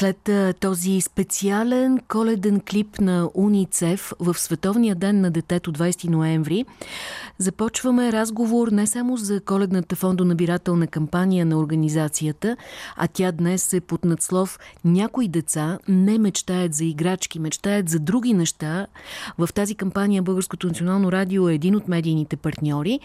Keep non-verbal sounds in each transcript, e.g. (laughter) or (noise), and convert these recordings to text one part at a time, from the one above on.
След този специален коледен клип на УНИЦЕФ в Световния ден на детето 20 ноември, започваме разговор не само за коледната фондонабирателна кампания на организацията, а тя днес е под надслов «Някои деца не мечтаят за играчки, мечтаят за други неща». В тази кампания Българското национално радио е един от медийните партньори,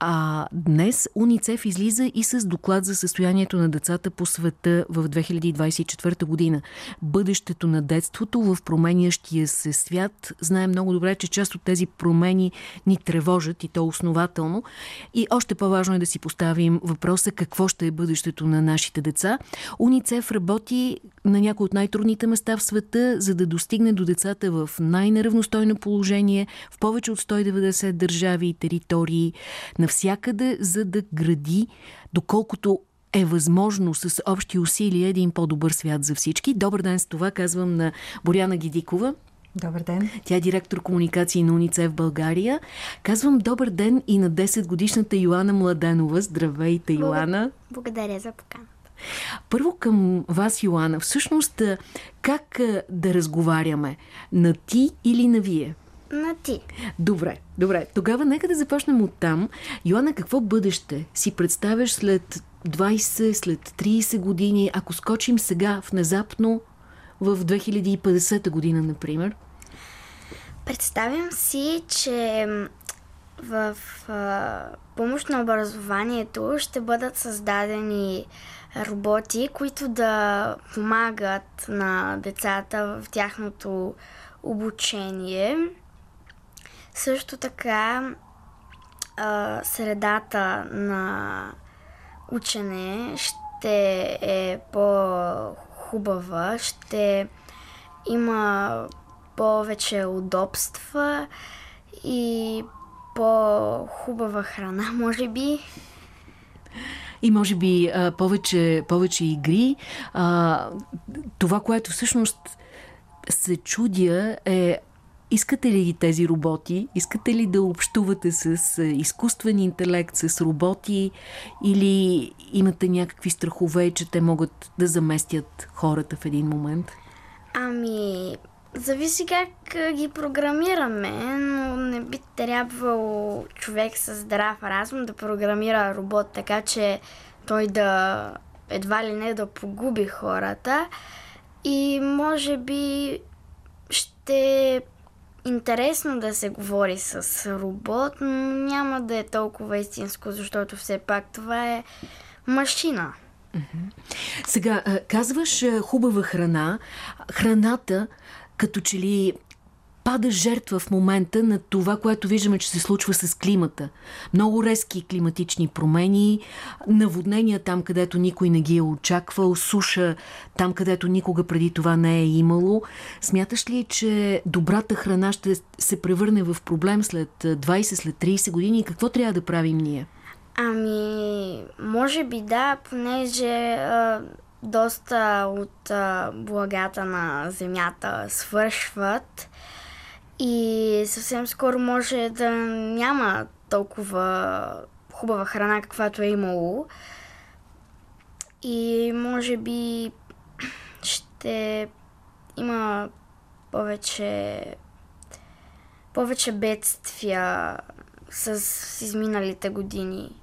а днес УНИЦЕФ излиза и с доклад за състоянието на децата по света в 2024 година. Бъдещето на детството в променящия се свят. Знаем много добре, че част от тези промени ни тревожат и то основателно. И още по-важно е да си поставим въпроса какво ще е бъдещето на нашите деца. Уницев работи на някои от най-трудните места в света, за да достигне до децата в най-неравностойно положение, в повече от 190 държави и територии, навсякъде, за да гради, доколкото е възможно с общи усилия един по-добър свят за всички. Добър ден с това, казвам на Боряна Гидикова. Добър ден. Тя е директор комуникации на УНИЦЕФ в България. Казвам добър ден и на 10-годишната Йоана Младенова. Здравейте, Йоана. Благодаря за поканата. Първо към вас, Йоана. Всъщност, как да разговаряме? На ти или на вие? На ти. Добре, добре. Тогава нека да започнем от там. Йоана, какво бъдеще си представяш след 20, след 30 години, ако скочим сега внезапно в 2050 година, например? Представям си, че в а, помощ на образованието ще бъдат създадени роботи, които да помагат на децата в тяхното обучение. Също така а, средата на учене ще е по-хубава, ще има повече удобства и по-хубава храна, (laughs) може би. И може би повече, повече игри. А, това, което всъщност се чудя е Искате ли ги тези роботи? Искате ли да общувате с изкуствен интелект, с роботи? Или имате някакви страхове, че те могат да заместят хората в един момент? Ами, зависи как ги програмираме, но не би трябвало човек с здрав разум да програмира робот така, че той да едва ли не да погуби хората. И може би ще интересно да се говори с робот, но няма да е толкова истинско, защото все пак това е машина. Сега, казваш хубава храна. Храната, като че ли пада жертва в момента на това, което виждаме, че се случва с климата. Много резки климатични промени, наводнения там, където никой не ги е очаквал, суша там, където никога преди това не е имало. Смяташ ли, че добрата храна ще се превърне в проблем след 20, след 30 години какво трябва да правим ние? Ами, може би да, понеже доста от а, благата на земята свършват и съвсем скоро може да няма толкова хубава храна, каквато е имало. И може би ще има повече повече бедствия с, с изминалите години.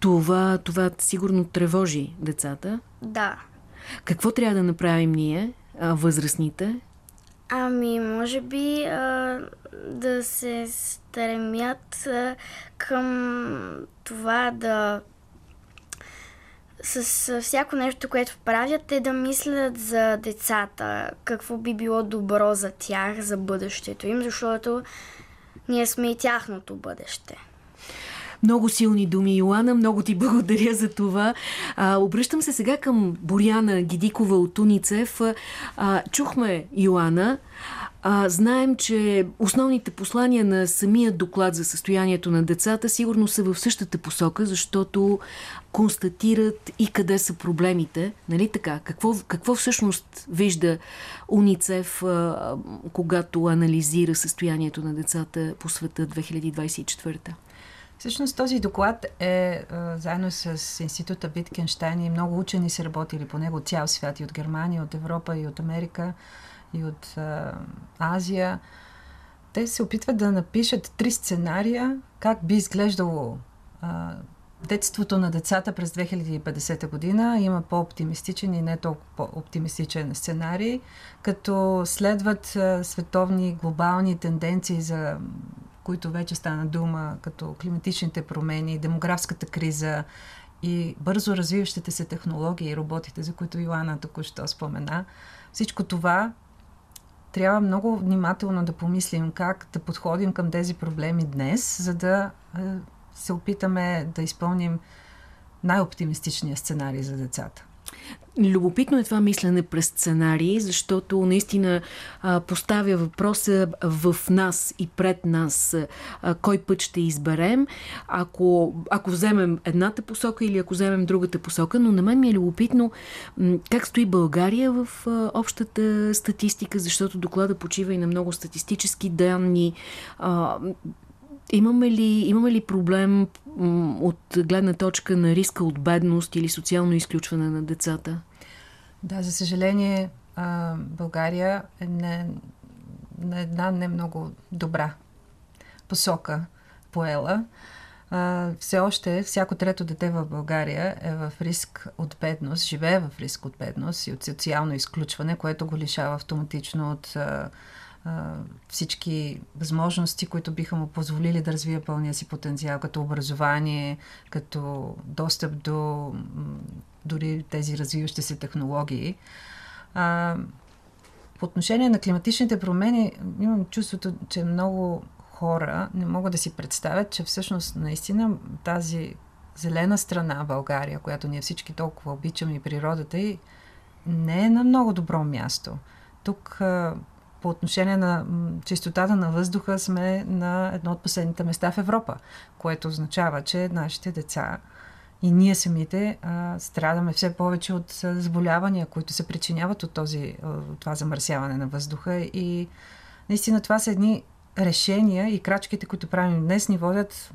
Това, това сигурно тревожи децата? Да. Какво трябва да направим ние, възрастните, Ами, може би а, да се стремят а, към това да с, всяко нещо, което правят, те да мислят за децата, какво би било добро за тях, за бъдещето им, защото ние сме и тяхното бъдеще. Много силни думи, Йоана. Много ти (laughs) благодаря за това. А, обръщам се сега към Боряна Гидикова от Уницев. А, чухме Йоана. А, знаем, че основните послания на самия доклад за състоянието на децата сигурно са в същата посока, защото констатират и къде са проблемите. Нали така? Какво, какво всъщност вижда УНИЦЕФ, а, когато анализира състоянието на децата по света 2024? Всъщност този доклад е заедно с Института Виткенштайн и много учени са работили по него цял свят и от Германия, от Европа, и от Америка, и от а, Азия. Те се опитват да напишат три сценария как би изглеждало а, детството на децата през 2050 година. Има по-оптимистичен и не толкова по-оптимистичен сценарий, като следват а, световни глобални тенденции за които вече стана дума, като климатичните промени, демографската криза и бързо развиващите се технологии и роботите, за които Йоанна току-що спомена. Всичко това трябва много внимателно да помислим как да подходим към тези проблеми днес, за да е, се опитаме да изпълним най-оптимистичния сценарий за децата. Любопитно е това мислене през сценарии, защото наистина а, поставя въпроса в нас и пред нас а, кой път ще изберем, ако, ако вземем едната посока или ако вземем другата посока, но на мен ми е любопитно как стои България в а, общата статистика, защото доклада почива и на много статистически данни. А, Имаме ли, имаме ли проблем от гледна точка на риска от бедност или социално изключване на децата? Да, за съжаление, България е на, на една не много добра посока поела. Все още всяко трето дете в България е в риск от бедност, живее в риск от бедност и от социално изключване, което го лишава автоматично от всички възможности, които биха му позволили да развие пълния си потенциал, като образование, като достъп до дори тези развиващи се технологии. А, по отношение на климатичните промени, имам чувството, че много хора не могат да си представят, че всъщност наистина тази зелена страна България, която ние всички толкова обичаме и природата и не е на много добро място. Тук по отношение на чистотата на въздуха сме на едно от последните места в Европа, което означава, че нашите деца и ние самите а, страдаме все повече от заболявания, които се причиняват от, този, от това замърсяване на въздуха. И наистина това са едни решения и крачките, които правим днес, ни водят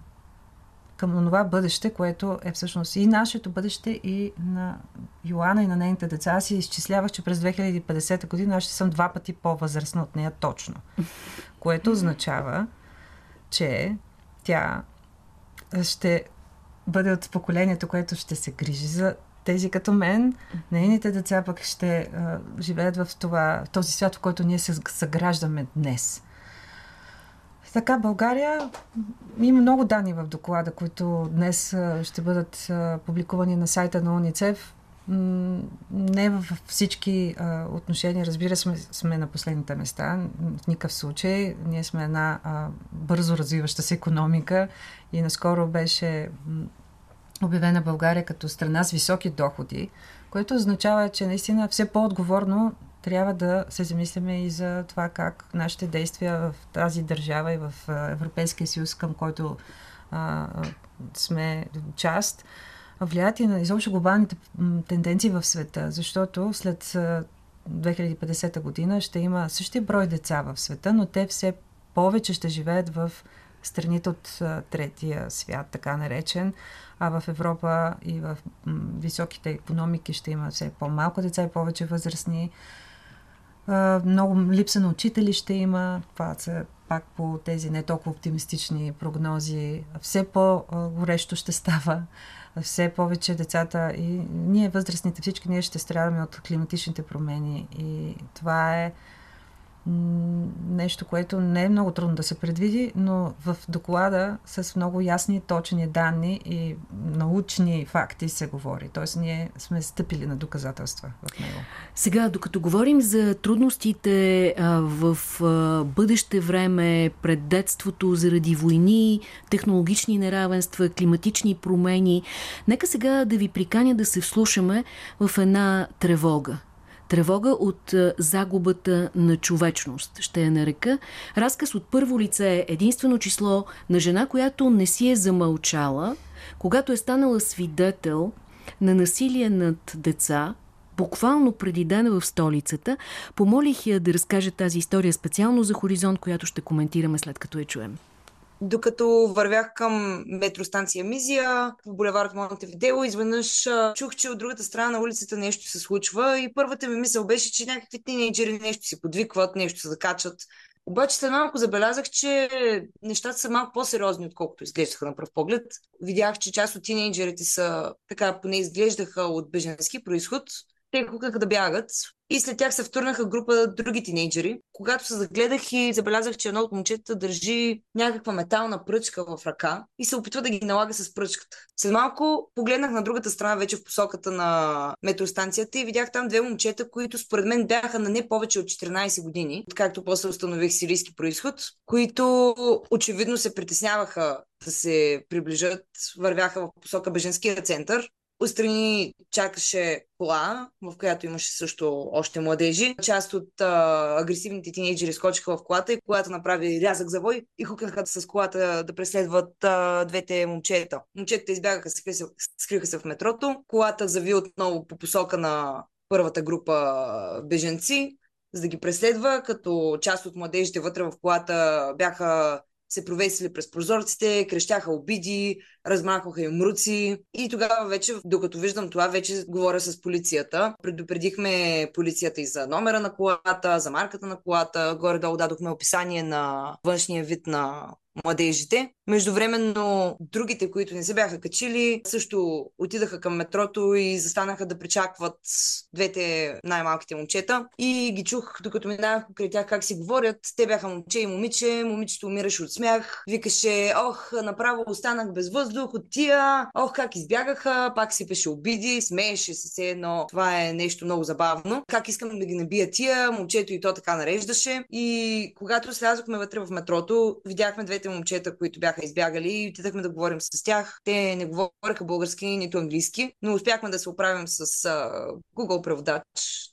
към това бъдеще, което е всъщност и нашето бъдеще, и на Йоана и на нейните деца. Аз си изчислявах, че през 2050 година аз ще съм два пъти по-възрастна от нея точно. (laughs) Което означава, че тя ще бъде от поколението, което ще се грижи за тези като мен. Нейните деца пък ще а, живеят в, това, в този свят, в който ние се съграждаме днес. Така, България има много данни в доклада, които днес ще бъдат публикувани на сайта на УНИЦЕФ. Не във всички отношения, разбира се, сме на последните места. В никакъв случай. Ние сме една бързо развиваща се економика и наскоро беше обявена България като страна с високи доходи, което означава, че наистина все по-отговорно трябва да се замисляме и за това как нашите действия в тази държава и в Европейския съюз, към който а, сме част, влияят и на изобщо глобалните тенденции в света, защото след 2050 година ще има същия брой деца в света, но те все повече ще живеят в страните от третия свят, така наречен, а в Европа и в високите економики ще има все по-малко деца и повече възрастни много липса на учители ще има. Това са пак по тези не толкова оптимистични прогнози. Все по-горещо ще става. Все повече децата и ние, възрастните, всички ние ще страдаме от климатичните промени. И това е нещо, което не е много трудно да се предвиди, но в доклада с много ясни, точни данни и научни факти се говори. Тоест ние сме стъпили на доказателства в него. Сега, докато говорим за трудностите а, в а, бъдеще време, пред детството, заради войни, технологични неравенства, климатични промени, нека сега да ви приканя да се вслушаме в една тревога. Тревога от загубата на човечност, ще я нарека. Разказ от първо лице, единствено число на жена, която не си е замълчала, когато е станала свидетел на насилие над деца, буквално преди дена в столицата. Помолих я да разкаже тази история специално за Хоризонт, която ще коментираме след като я чуем. Докато вървях към метростанция Мизия, в булевард Монтевидео, изведнъж чух, че от другата страна на улицата нещо се случва и първата ми мисъл беше, че някакви тинейджери нещо си подвикват, нещо се закачат. Обаче след малко забелязах, че нещата са малко по-сериозни, отколкото изглеждаха на пръв поглед. Видях, че част от тинейджерите са, така поне изглеждаха от беженски происход, те кукаха да бягат и след тях се втурнаха група други тинейджери. Когато се загледах и забелязах, че едно от момчетата държи някаква метална пръчка в ръка и се опитва да ги налага с пръчката. След малко погледнах на другата страна, вече в посоката на метростанцията и видях там две момчета, които според мен бяха на не повече от 14 години, както после установих сирийски происход, които очевидно се притесняваха да се приближат, вървяха в посока Беженския център Отстрани чакаше кола, в която имаше също още младежи. Част от а, агресивните тинейджери скочиха в колата и колата направи рязък завой и хукаха с колата да преследват а, двете момчета. Момчетата избягаха, скриха се в метрото. Колата зави отново по посока на първата група беженци, за да ги преследва, като част от младежите вътре в колата бяха се провесили през прозорците, крещяха обиди, размахваха им руци. И тогава вече, докато виждам това, вече говоря с полицията. Предупредихме полицията и за номера на колата, за марката на колата. Горе-долу дадохме описание на външния вид на младежите. Междувременно другите, които не се бяха качили, също отидаха към метрото и застанаха да причакват двете най-малките момчета. И ги чух, докато минавах покрай тях как си говорят. Те бяха момче и момиче. Момичето умираше от смях. Викаше, ох, направо останах без въздух от тия. Ох, как избягаха. Пак сипеше обиди, смееше се все едно. Това е нещо много забавно. Как искам да ги набия тия. Момчето и то така нареждаше. И когато слязохме вътре в метрото, видяхме двете момчета, които бяха избягали и отидахме да говорим с тях. Те не говореха български, нито английски, но успяхме да се оправим с uh, Google преводач.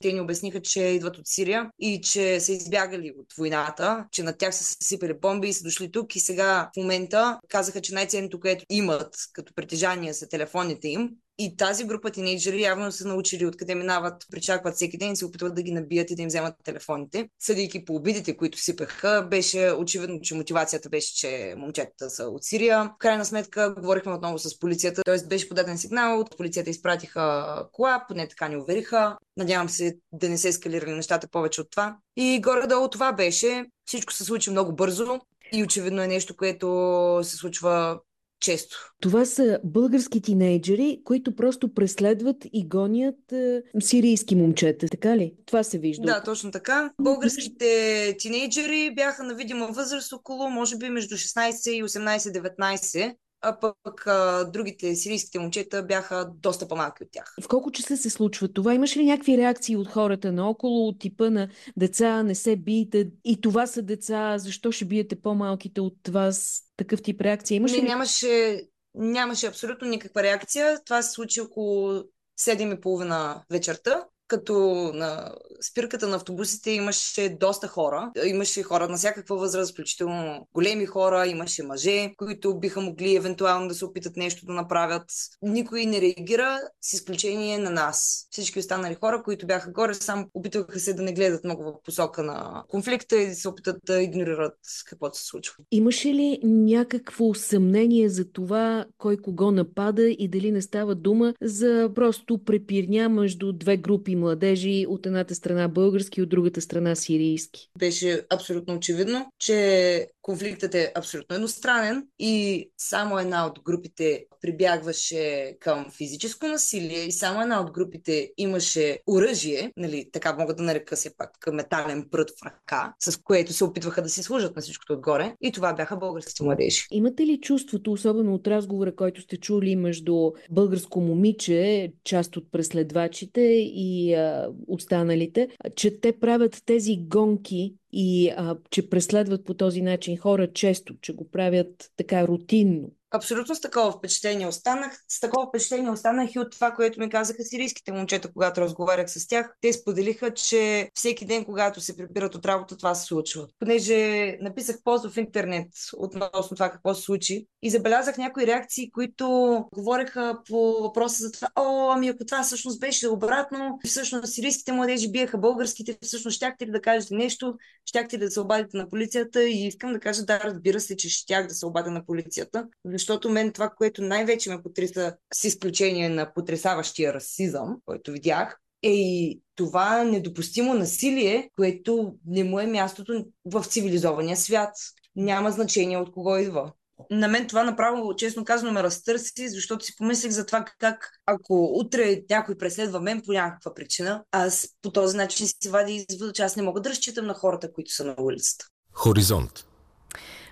Те ни обясниха, че идват от Сирия и че са избягали от войната, че над тях са се сипали бомби и са дошли тук и сега в момента казаха, че най-ценното, което имат като притежание са телефоните им и тази група тинейджери явно са научили откъде минават, причакват всеки ден и се опитват да ги набият и да им вземат телефоните. Съдейки по обидите, които сипеха, беше очевидно, че мотивацията беше, че момчетата са от Сирия. В крайна сметка говорихме отново с полицията, т.е. беше подаден сигнал, от полицията изпратиха кола, поне така ни увериха. Надявам се да не се ескалирали нещата повече от това. И горе-долу това беше. Всичко се случи много бързо и очевидно е нещо, което се случва често. Това са български тинейджери, които просто преследват и гонят е, сирийски момчета, така ли? Това се вижда. Да, точно така. Българските тинейджери бяха на видима възраст около, може би, между 16 и 18-19 а пък а, другите сирийските момчета бяха доста по-малки от тях. В колко часа се случва това? Имаш ли някакви реакции от хората наоколо, от типа на деца, не се бийте, и това са деца, защо ще биете по-малките от вас? Такъв тип реакция имаш не, ли? Нямаше, нямаше абсолютно никаква реакция. Това се случи около 7.30 вечерта като на спирката на автобусите имаше доста хора. Имаше хора на всякаква възраст, включително големи хора, имаше мъже, които биха могли евентуално да се опитат нещо да направят. Никой не реагира, с изключение на нас. Всички останали хора, които бяха горе, само опитваха се да не гледат много в посока на конфликта и да се опитат да игнорират каквото се случва. Имаше ли някакво съмнение за това кой кого напада и дали не става дума за просто препирня между две групи младежи от едната страна български, от другата страна сирийски. Беше абсолютно очевидно, че конфликтът е абсолютно едностранен и само една от групите прибягваше към физическо насилие и само една от групите имаше оръжие, нали, така мога да нарека се пак метален прът в ръка, с което се опитваха да си служат на всичкото отгоре. И това бяха българските младежи. Имате ли чувството, особено от разговора, който сте чули между българско момиче, част от преследвачите и а, останалите, че те правят тези гонки и а, че преследват по този начин хора често, че го правят така рутинно? Абсолютно с такова впечатление останах. С такова впечатление останах и от това, което ми казаха сирийските момчета, когато разговарях с тях. Те споделиха, че всеки ден, когато се прибират от работа, това се случва. Понеже написах пост в интернет относно това какво се случи и забелязах някои реакции, които говореха по въпроса за това, о, ами ако това всъщност беше обратно, всъщност сирийските младежи биеха българските, всъщност щяхте ли да кажете нещо, щяхте да се обадите на полицията и искам да кажа, да, разбира се, че щях да се обадя на полицията, защото мен това, което най-вече ме потреса, с изключение на потрясаващия расизъм, който видях, е и това недопустимо насилие, което не му е мястото в цивилизования свят. Няма значение от кого идва на мен това направо, честно казано, ме разтърси, защото си помислих за това как, ако утре някой преследва мен по някаква причина, аз по този начин си вади извода, че аз не мога да разчитам на хората, които са на улицата. Хоризонт.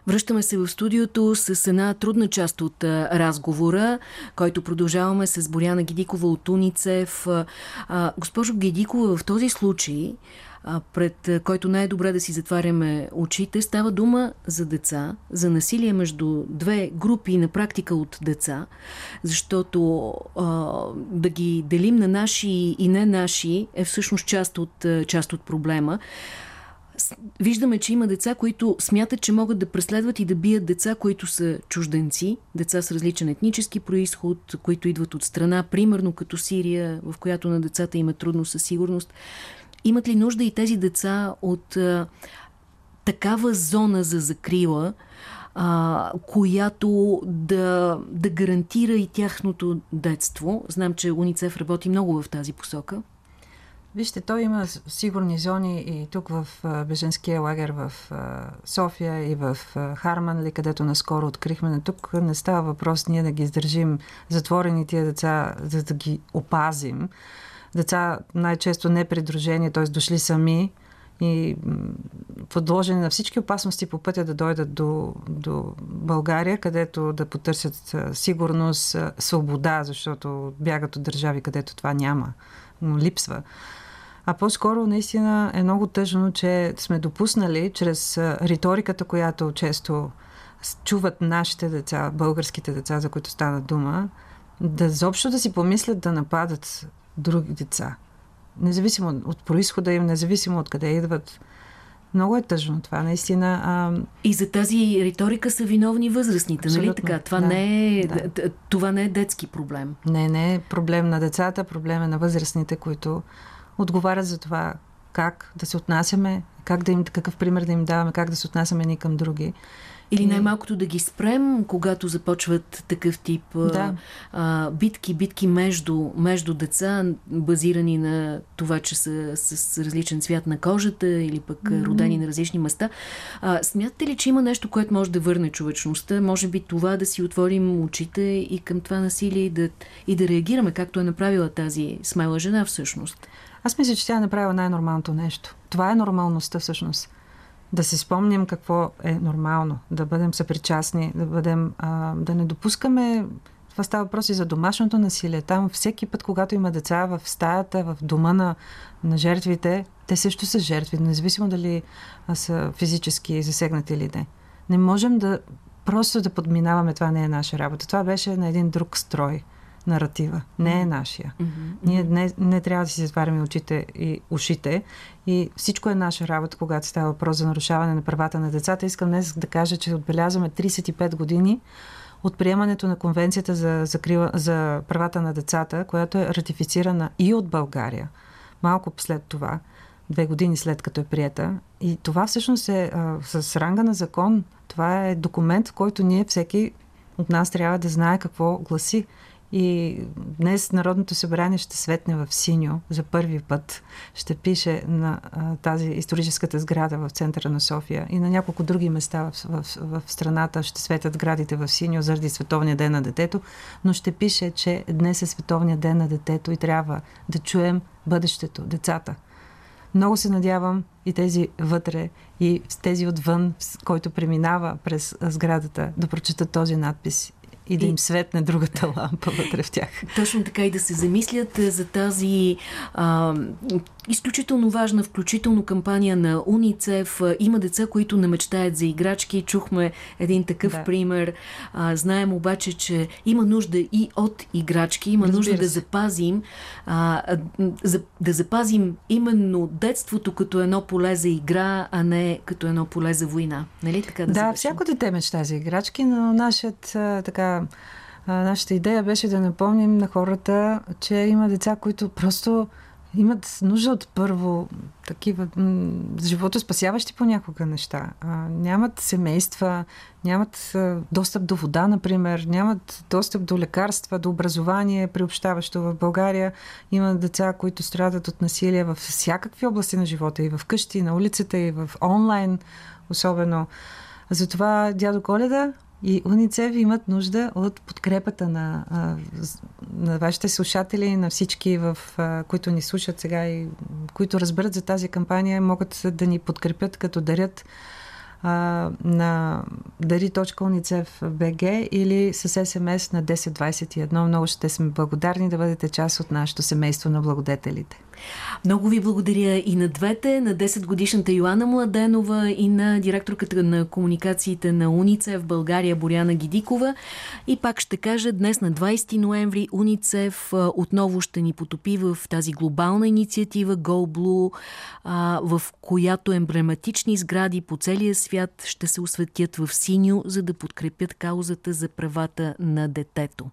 Връщаме се в студиото с една трудна част от разговора, който продължаваме с Боряна Гедикова от Уницев. Госпожо Гедикова, в този случай пред който най-добре да си затваряме очите. Става дума за деца, за насилие между две групи на практика от деца, защото да ги делим на наши и не наши е всъщност част от, част от проблема. Виждаме, че има деца, които смятат, че могат да преследват и да бият деца, които са чужденци, деца с различен етнически происход, които идват от страна, примерно като Сирия, в която на децата има трудно със сигурност. Имат ли нужда и тези деца от а, такава зона за закрила, а, която да, да гарантира и тяхното детство? Знам, че Уницев работи много в тази посока. Вижте, той има сигурни зони и тук в беженския лагер в София и в Харман, където наскоро открихме. Тук не става въпрос ние да ги издържим затворени тия деца, за да ги опазим деца най-често не придружени, т.е. дошли сами и подложени на всички опасности по пътя да дойдат до, до България, където да потърсят сигурност, свобода, защото бягат от държави, където това няма, но липсва. А по-скоро наистина е много тъжно, че сме допуснали чрез риториката, която често чуват нашите деца, българските деца, за които стана дума, да заобщо да си помислят да нападат други деца. Независимо от происхода им, независимо от къде идват. Много е тъжно това, наистина. А... И за тази риторика са виновни възрастните, нали Абсолютно, нали така? Това, да, не е, да. това не е детски проблем. Не, не е проблем на децата, проблем е на възрастните, които отговарят за това как да се отнасяме, как да им, какъв пример да им даваме, как да се отнасяме ни към други. Или най-малкото да ги спрем, когато започват такъв тип да. а, битки, битки между, между деца, базирани на това, че са с различен цвят на кожата или пък mm -hmm. родени на различни места. А, смятате ли, че има нещо, което може да върне човечността? Може би това да си отворим очите и към това насилие и да, и да реагираме, както е направила тази смела жена всъщност? Аз мисля, че тя е направила най-нормалното нещо. Това е нормалността всъщност да си спомним какво е нормално, да бъдем съпричастни, да, бъдем, а, да не допускаме това става въпрос и за домашното насилие. Там всеки път, когато има деца в стаята, в дома на, на жертвите, те също са жертви, независимо дали са физически засегнати или не. Не можем да просто да подминаваме, това не е наша работа. Това беше на един друг строй наратива. Не е нашия. Mm-hmm. Ние не, не трябва да си затваряме очите и ушите и всичко е наша работа, когато става въпрос за нарушаване на правата на децата. Искам днес да кажа, че отбелязваме 35 години от приемането на Конвенцията за, закрила, за правата на децата, която е ратифицирана и от България. Малко след това, две години след като е прията. И това всъщност е а, с ранга на закон. Това е документ, в който ние всеки от нас трябва да знае какво гласи. И днес Народното събрание ще светне в синьо за първи път. Ще пише на а, тази историческата сграда в центъра на София и на няколко други места в, в, в страната ще светят градите в синьо заради Световния ден на детето, но ще пише, че днес е Световния ден на детето и трябва да чуем бъдещето, децата. Много се надявам и тези вътре, и тези отвън, който преминава през сградата, да прочитат този надпис и да им светне другата лампа вътре в тях. Точно така и да се замислят за тази а, изключително важна, включително кампания на Уницев. Има деца, които не мечтаят за играчки. Чухме един такъв да. пример. А, знаем обаче, че има нужда и от играчки. Има Разбира нужда се. да запазим а, за, да запазим именно детството като едно поле за игра, а не като едно поле за война. Нали така да Да, всяко дете мечта за играчки, но нашият така нашата идея беше да напомним на хората, че има деца, които просто имат нужда от първо такива живото спасяващи понякога неща. Нямат семейства, нямат достъп до вода, например, нямат достъп до лекарства, до образование, приобщаващо в България. Има деца, които страдат от насилие в всякакви области на живота, и в къщи, и на улицата, и в онлайн, особено. Затова дядо Коледа и Уницев имат нужда от подкрепата на, на вашите слушатели, на всички, в, които ни слушат сега и които разберат за тази кампания, могат да ни подкрепят, като дарят а, на dari.unicef.bg или с СМС на 1021. Много ще сме благодарни да бъдете част от нашето семейство на благодетелите. Много ви благодаря и на двете, на 10-годишната Йоанна Младенова и на директорката на комуникациите на УНИЦЕФ в България Боряна Гидикова. И пак ще кажа, днес на 20 ноември УНИЦЕФ отново ще ни потопи в тази глобална инициатива Go Blue, в която емблематични сгради по целия свят ще се осветят в синьо, за да подкрепят каузата за правата на детето.